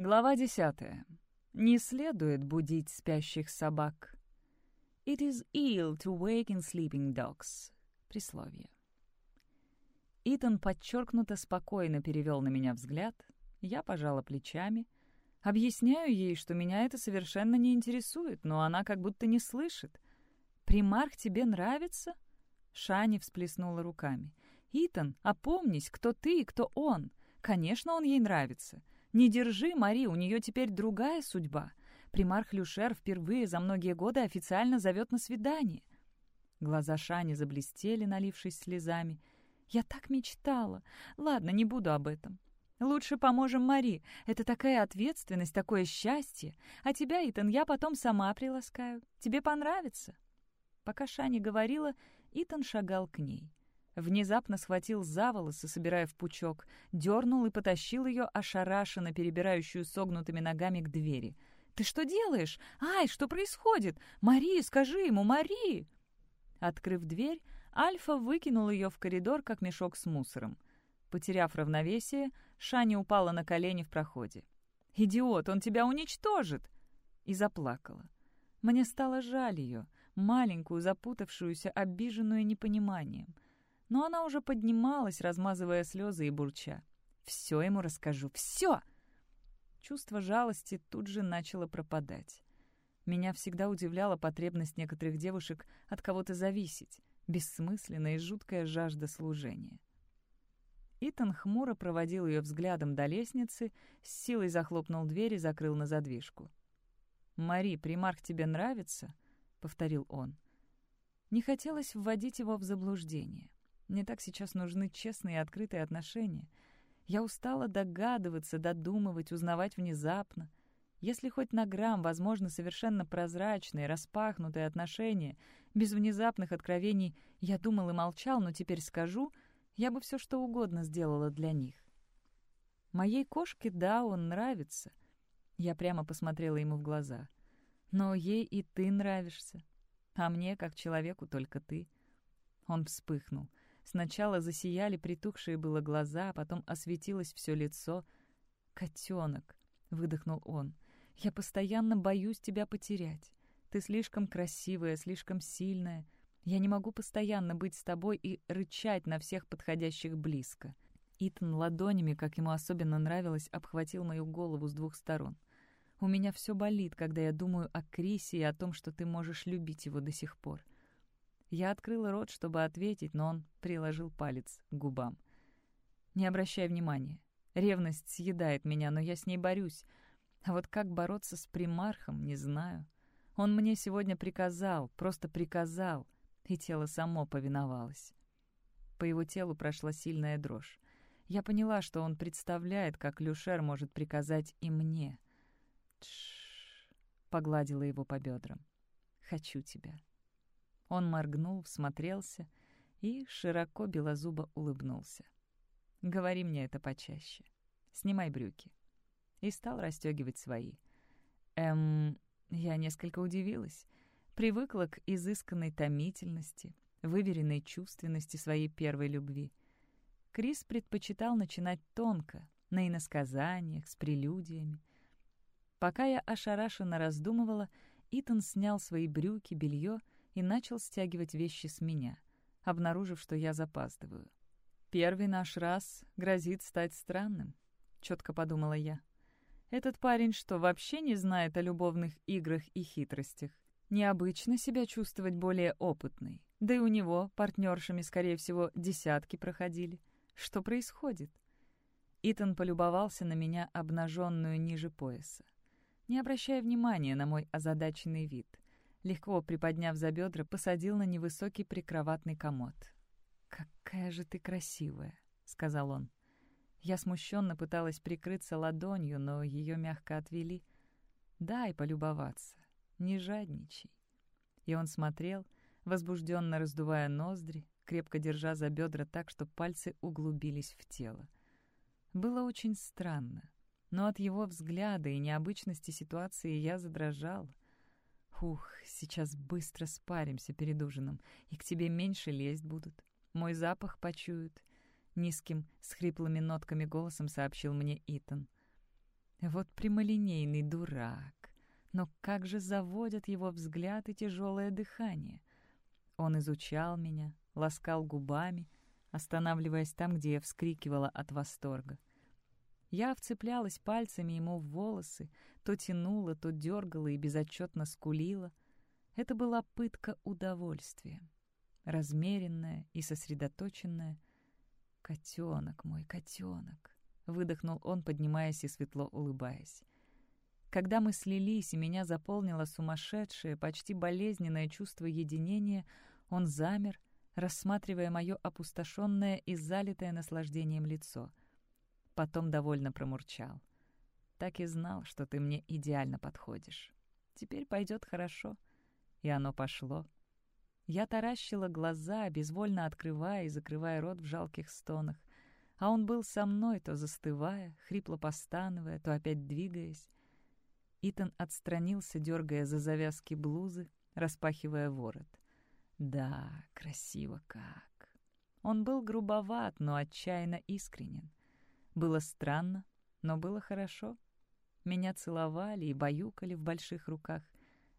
Глава десятая. Не следует будить спящих собак. It is ill to waken sleeping dogs. Присловие. Итан подчеркнуто спокойно перевел на меня взгляд. Я пожала плечами. Объясняю ей, что меня это совершенно не интересует, но она как будто не слышит. «Примарх тебе нравится?» Шани всплеснула руками. «Итан, опомнись, кто ты и кто он. Конечно, он ей нравится. Не держи, Мари, у нее теперь другая судьба. Примарх Люшер впервые за многие годы официально зовет на свидание». Глаза Шани заблестели, налившись слезами. «Я так мечтала. Ладно, не буду об этом. Лучше поможем Мари. Это такая ответственность, такое счастье. А тебя, Итан, я потом сама приласкаю. Тебе понравится». Пока Шани говорила, Итан шагал к ней. Внезапно схватил за волосы, собирая в пучок, дернул и потащил ее, ошарашенно перебирающую согнутыми ногами к двери. «Ты что делаешь? Ай, что происходит? Мари, скажи ему, Мари!» Открыв дверь, Альфа выкинул ее в коридор, как мешок с мусором. Потеряв равновесие, Шани упала на колени в проходе. «Идиот, он тебя уничтожит!» И заплакала. Мне стало жаль ее, маленькую, запутавшуюся, обиженную непониманием. Но она уже поднималась, размазывая слезы и бурча. «Все ему расскажу, все!» Чувство жалости тут же начало пропадать. Меня всегда удивляла потребность некоторых девушек от кого-то зависеть, бессмысленная и жуткая жажда служения. Итан хмуро проводил ее взглядом до лестницы, с силой захлопнул дверь и закрыл на задвижку. «Мари, примарх тебе нравится?» — повторил он. Не хотелось вводить его в заблуждение. Мне так сейчас нужны честные и открытые отношения. Я устала догадываться, додумывать, узнавать внезапно. Если хоть на грамм возможно совершенно прозрачные, распахнутые отношения, без внезапных откровений «я думал и молчал, но теперь скажу», я бы все что угодно сделала для них. Моей кошке, да, он нравится. Я прямо посмотрела ему в глаза. Но ей и ты нравишься. А мне, как человеку, только ты. Он вспыхнул. Сначала засияли притухшие было глаза, а потом осветилось все лицо. «Котенок», — выдохнул он, — «я постоянно боюсь тебя потерять. Ты слишком красивая, слишком сильная. Я не могу постоянно быть с тобой и рычать на всех подходящих близко». Итан ладонями, как ему особенно нравилось, обхватил мою голову с двух сторон. «У меня все болит, когда я думаю о Крисе и о том, что ты можешь любить его до сих пор». Я открыла рот, чтобы ответить, но он приложил палец к губам. «Не обращай внимания. Ревность съедает меня, но я с ней борюсь. А вот как бороться с примархом, не знаю. Он мне сегодня приказал, просто приказал — и тело само повиновалось. По его телу прошла сильная дрожь. Я поняла, что он представляет, как Люшер может приказать и мне. «Тш-ш-ш», погладила его по бедрам. «Хочу тебя». Он моргнул, всмотрелся и широко белозубо улыбнулся. «Говори мне это почаще. Снимай брюки». И стал расстегивать свои. Эм, я несколько удивилась привыкла к изысканной томительности, выверенной чувственности своей первой любви. Крис предпочитал начинать тонко, на иносказаниях, с прелюдиями. Пока я ошарашенно раздумывала, Итан снял свои брюки, белье и начал стягивать вещи с меня, обнаружив, что я запаздываю. «Первый наш раз грозит стать странным», — четко подумала я. «Этот парень что, вообще не знает о любовных играх и хитростях? Необычно себя чувствовать более опытной. Да и у него партнершами, скорее всего, десятки проходили. Что происходит? Итан полюбовался на меня, обнаженную ниже пояса. Не обращая внимания на мой озадаченный вид, легко приподняв за бедра, посадил на невысокий прикроватный комод. «Какая же ты красивая!» — сказал он. Я смущенно пыталась прикрыться ладонью, но ее мягко отвели. «Дай полюбоваться не жадничай». И он смотрел, возбужденно раздувая ноздри, крепко держа за бедра так, что пальцы углубились в тело. Было очень странно, но от его взгляда и необычности ситуации я задрожал. «Ух, сейчас быстро спаримся перед ужином, и к тебе меньше лезть будут. Мой запах почуют», — низким, с хриплыми нотками голосом сообщил мне Итан. Вот прямолинейный дурак. Но как же заводят его взгляд и тяжелое дыхание? Он изучал меня, ласкал губами, останавливаясь там, где я вскрикивала от восторга. Я вцеплялась пальцами ему в волосы, то тянула, то дергала и безотчетно скулила. Это была пытка удовольствия, размеренная и сосредоточенная. «Котенок мой, котенок!» — выдохнул он, поднимаясь и светло улыбаясь. Когда мы слились, и меня заполнило сумасшедшее, почти болезненное чувство единения, он замер, рассматривая мое опустошенное и залитое наслаждением лицо. Потом довольно промурчал. «Так и знал, что ты мне идеально подходишь. Теперь пойдет хорошо». И оно пошло. Я таращила глаза, безвольно открывая и закрывая рот в жалких стонах. А он был со мной, то застывая, хрипло постановая, то опять двигаясь. Итан отстранился, дергая за завязки блузы, распахивая ворот. Да, красиво как. Он был грубоват, но отчаянно искренен. Было странно, но было хорошо. Меня целовали и баюкали в больших руках,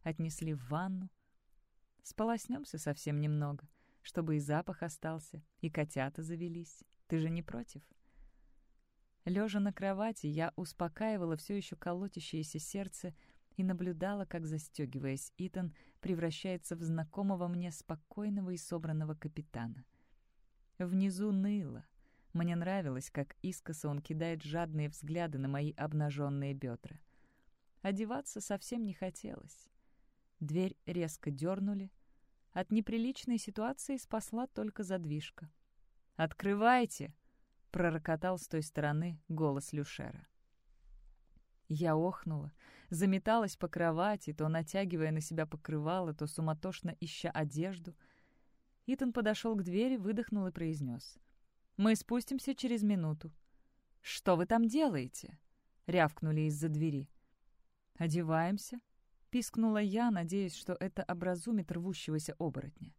отнесли в ванну. Сполоснемся совсем немного, чтобы и запах остался, и котята завелись. Ты же не против?» Лежа на кровати, я успокаивала все еще колотящееся сердце и наблюдала, как, застегиваясь, Итан превращается в знакомого мне спокойного и собранного капитана. Внизу ныло. Мне нравилось, как искоса он кидает жадные взгляды на мои обнаженные бедра. Одеваться совсем не хотелось. Дверь резко дернули. От неприличной ситуации спасла только задвижка. «Открывайте!» — пророкотал с той стороны голос Люшера. Я охнула, заметалась по кровати, то натягивая на себя покрывало, то суматошно ища одежду. Итан подошел к двери, выдохнул и произнес. «Мы спустимся через минуту». «Что вы там делаете?» — рявкнули из-за двери. «Одеваемся», — пискнула я, надеясь, что это образумит рвущегося оборотня.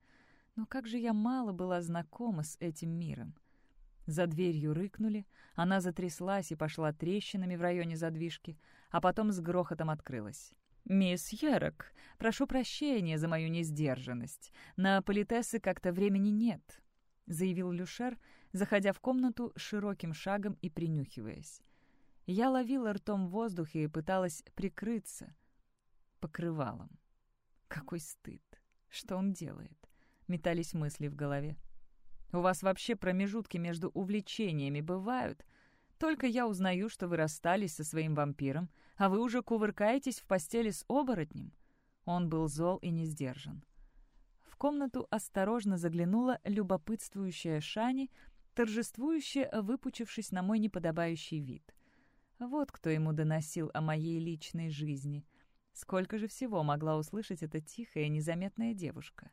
Но как же я мало была знакома с этим миром. За дверью рыкнули, она затряслась и пошла трещинами в районе задвижки, а потом с грохотом открылась. «Мисс Ярок, прошу прощения за мою несдержанность. На политесы как-то времени нет», — заявил Люшер, заходя в комнату широким шагом и принюхиваясь. Я ловила ртом воздух и пыталась прикрыться покрывалом. Какой стыд! Что он делает? Метались мысли в голове. У вас вообще промежутки между увлечениями бывают? Только я узнаю, что вы расстались со своим вампиром, а вы уже кувыркаетесь в постели с оборотнем». Он был зол и не сдержан. В комнату осторожно заглянула любопытствующая Шани, торжествующая, выпучившись на мой неподобающий вид. Вот кто ему доносил о моей личной жизни. Сколько же всего могла услышать эта тихая, незаметная девушка.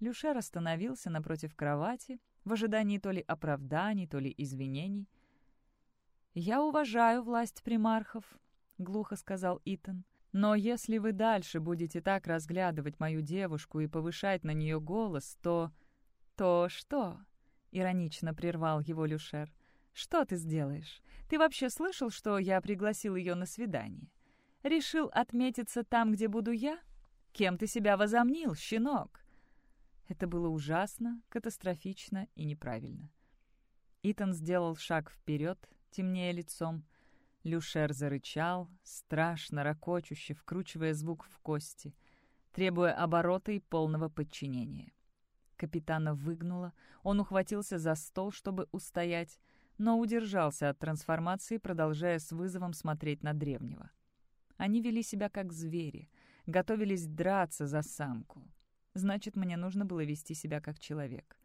Люшер остановился напротив кровати, в ожидании то ли оправданий, то ли извинений. «Я уважаю власть примархов», — глухо сказал Итан. «Но если вы дальше будете так разглядывать мою девушку и повышать на нее голос, то...» «То что?» — иронично прервал его Люшер. «Что ты сделаешь? Ты вообще слышал, что я пригласил ее на свидание? Решил отметиться там, где буду я? Кем ты себя возомнил, щенок?» Это было ужасно, катастрофично и неправильно. Итан сделал шаг вперед, темнее лицом. Люшер зарычал, страшно, ракочуще, вкручивая звук в кости, требуя оборота и полного подчинения. Капитана выгнуло, он ухватился за стол, чтобы устоять, но удержался от трансформации, продолжая с вызовом смотреть на древнего. Они вели себя как звери, готовились драться за самку. Значит, мне нужно было вести себя как человек.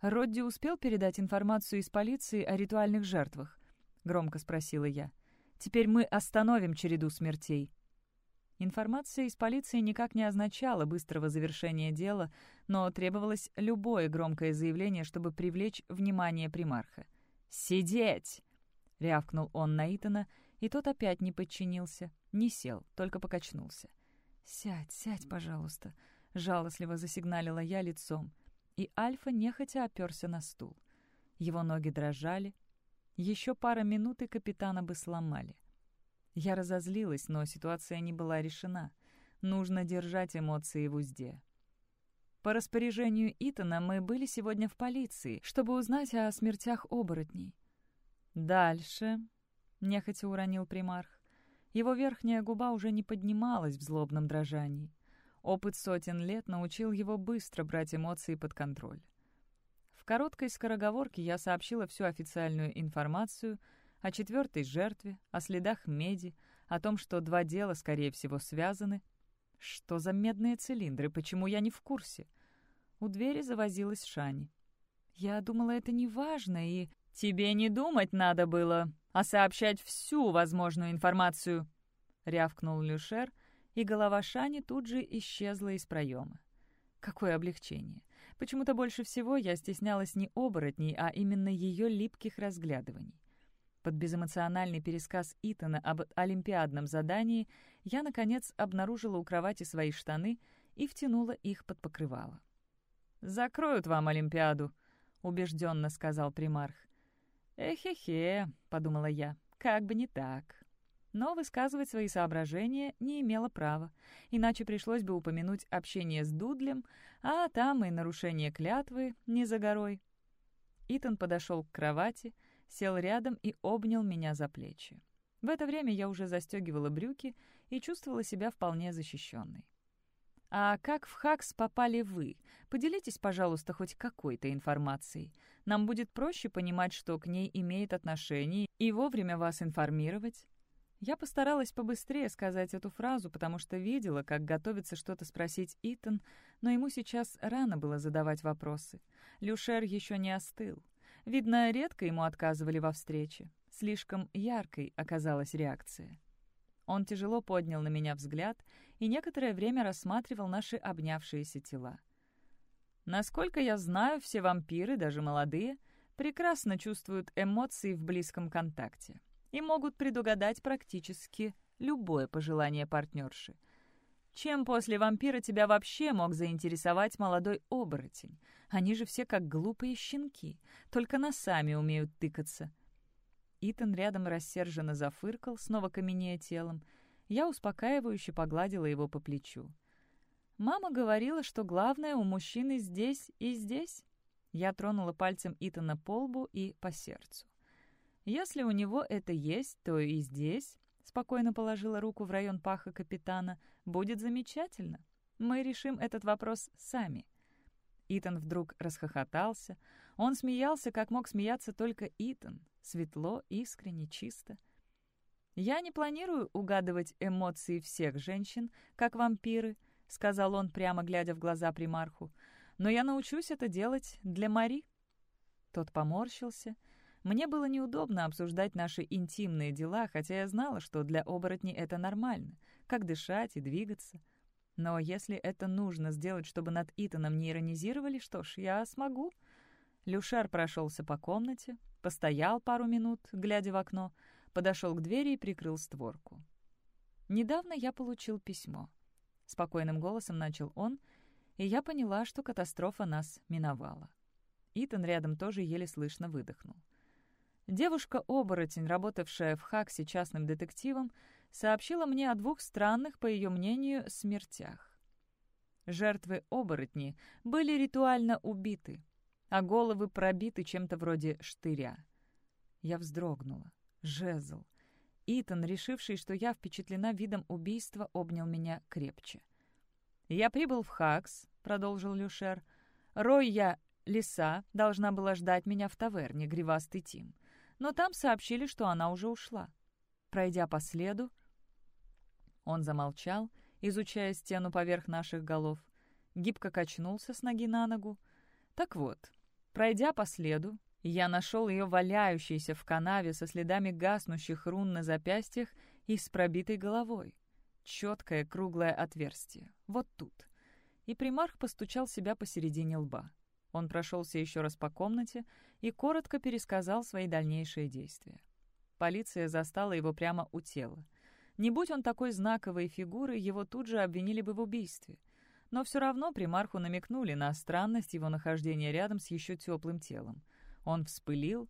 «Родди успел передать информацию из полиции о ритуальных жертвах?» — громко спросила я. «Теперь мы остановим череду смертей». Информация из полиции никак не означала быстрого завершения дела, но требовалось любое громкое заявление, чтобы привлечь внимание примарха. «Сидеть!» — рявкнул он на Итана, и тот опять не подчинился, не сел, только покачнулся. «Сядь, сядь, пожалуйста», — жалостливо засигналила я лицом, и Альфа нехотя оперся на стул. Его ноги дрожали. Еще пара минут, и капитана бы сломали. Я разозлилась, но ситуация не была решена. Нужно держать эмоции в узде. По распоряжению Итана мы были сегодня в полиции, чтобы узнать о смертях оборотней. «Дальше», — нехотя уронил примарх. Его верхняя губа уже не поднималась в злобном дрожании. Опыт сотен лет научил его быстро брать эмоции под контроль. В короткой скороговорке я сообщила всю официальную информацию о четвертой жертве, о следах меди, о том, что два дела, скорее всего, связаны. Что за медные цилиндры? Почему я не в курсе? У двери завозилась Шани. Я думала, это не важно, и... «Тебе не думать надо было, а сообщать всю возможную информацию», — рявкнул Люшер, и голова Шани тут же исчезла из проема. Какое облегчение. Почему-то больше всего я стеснялась не оборотней, а именно ее липких разглядываний. Под безэмоциональный пересказ Итана об олимпиадном задании я, наконец, обнаружила у кровати свои штаны и втянула их под покрывало. «Закроют вам Олимпиаду», — убежденно сказал примарх. «Эхе-хе», — подумала я, — «как бы не так». Но высказывать свои соображения не имела права, иначе пришлось бы упомянуть общение с Дудлем, а там и нарушение клятвы не за горой. Итан подошел к кровати, сел рядом и обнял меня за плечи. В это время я уже застегивала брюки и чувствовала себя вполне защищенной. «А как в ХАКС попали вы? Поделитесь, пожалуйста, хоть какой-то информацией. Нам будет проще понимать, что к ней имеет отношение, и вовремя вас информировать». Я постаралась побыстрее сказать эту фразу, потому что видела, как готовится что-то спросить Итан, но ему сейчас рано было задавать вопросы. Люшер еще не остыл. Видно, редко ему отказывали во встрече. Слишком яркой оказалась реакция. Он тяжело поднял на меня взгляд и некоторое время рассматривал наши обнявшиеся тела. Насколько я знаю, все вампиры, даже молодые, прекрасно чувствуют эмоции в близком контакте и могут предугадать практически любое пожелание партнерши. Чем после вампира тебя вообще мог заинтересовать молодой оборотень? Они же все как глупые щенки, только носами умеют тыкаться. Итан рядом рассерженно зафыркал, снова каменея телом. Я успокаивающе погладила его по плечу. «Мама говорила, что главное у мужчины здесь и здесь». Я тронула пальцем Итана по лбу и по сердцу. «Если у него это есть, то и здесь», — спокойно положила руку в район паха капитана, — «будет замечательно. Мы решим этот вопрос сами». Итан вдруг расхохотался. Он смеялся, как мог смеяться только Итан. Светло, искренне, чисто. «Я не планирую угадывать эмоции всех женщин, как вампиры», — сказал он, прямо глядя в глаза примарху. «Но я научусь это делать для Мари». Тот поморщился. Мне было неудобно обсуждать наши интимные дела, хотя я знала, что для оборотней это нормально, как дышать и двигаться. Но если это нужно сделать, чтобы над Итаном не иронизировали, что ж, я смогу. Люшар прошелся по комнате, постоял пару минут, глядя в окно, подошел к двери и прикрыл створку. «Недавно я получил письмо», — спокойным голосом начал он, и я поняла, что катастрофа нас миновала. Итан рядом тоже еле слышно выдохнул. Девушка-оборотень, работавшая в Хаксе частным детективом, сообщила мне о двух странных, по ее мнению, смертях. Жертвы оборотни были ритуально убиты, а головы пробиты чем-то вроде штыря. Я вздрогнула. Жезл. Итан, решивший, что я впечатлена видом убийства, обнял меня крепче. «Я прибыл в Хакс», — продолжил Люшер. «Ройя Лиса должна была ждать меня в таверне, гривастый Тим. Но там сообщили, что она уже ушла. Пройдя по следу, он замолчал, изучая стену поверх наших голов, гибко качнулся с ноги на ногу. Так вот, пройдя по следу, я нашел ее валяющейся в канаве со следами гаснущих рун на запястьях и с пробитой головой. Четкое круглое отверстие. Вот тут. И примарх постучал себя посередине лба. Он прошелся еще раз по комнате и коротко пересказал свои дальнейшие действия. Полиция застала его прямо у тела. Не будь он такой знаковой фигурой, его тут же обвинили бы в убийстве. Но все равно примарху намекнули на странность его нахождения рядом с еще теплым телом. Он вспылил.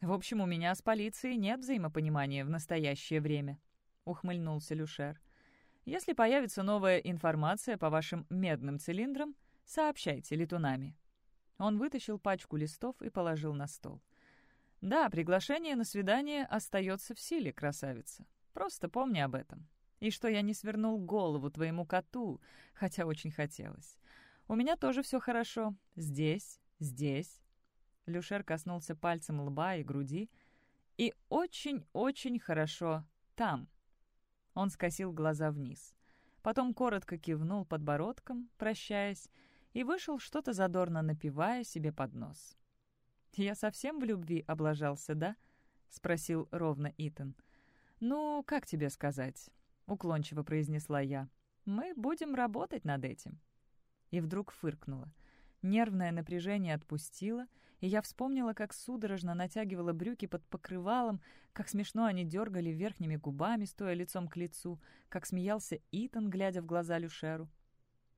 В общем, у меня с полицией нет взаимопонимания в настоящее время. — ухмыльнулся Люшер. «Если появится новая информация по вашим медным цилиндрам, сообщайте летунами». Он вытащил пачку листов и положил на стол. «Да, приглашение на свидание остается в силе, красавица. Просто помни об этом. И что я не свернул голову твоему коту, хотя очень хотелось. У меня тоже все хорошо. Здесь, здесь». Люшер коснулся пальцем лба и груди. «И очень-очень хорошо там». Он скосил глаза вниз. Потом коротко кивнул подбородком, прощаясь, и вышел, что-то задорно напивая себе под нос. «Я совсем в любви облажался, да?» — спросил ровно Итан. «Ну, как тебе сказать?» — уклончиво произнесла я. «Мы будем работать над этим». И вдруг фыркнула. Нервное напряжение отпустило, и я вспомнила, как судорожно натягивала брюки под покрывалом, как смешно они дергали верхними губами, стоя лицом к лицу, как смеялся Итан, глядя в глаза Люшеру.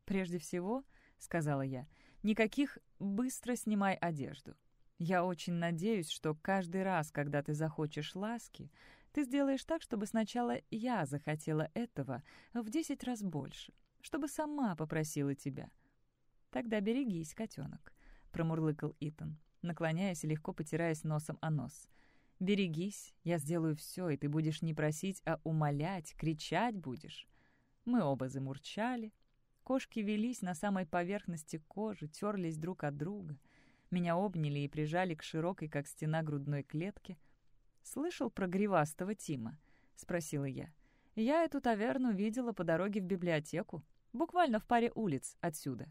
«Прежде всего», — сказала я, — «никаких «быстро снимай одежду». Я очень надеюсь, что каждый раз, когда ты захочешь ласки, ты сделаешь так, чтобы сначала я захотела этого в десять раз больше, чтобы сама попросила тебя». «Тогда берегись, котенок», — промурлыкал Итан, наклоняясь и легко потираясь носом о нос. «Берегись, я сделаю все, и ты будешь не просить, а умолять, кричать будешь». Мы оба замурчали. Кошки велись на самой поверхности кожи, терлись друг от друга — меня обняли и прижали к широкой, как стена грудной клетке. «Слышал про гривастого Тима?» — спросила я. «Я эту таверну видела по дороге в библиотеку, буквально в паре улиц отсюда».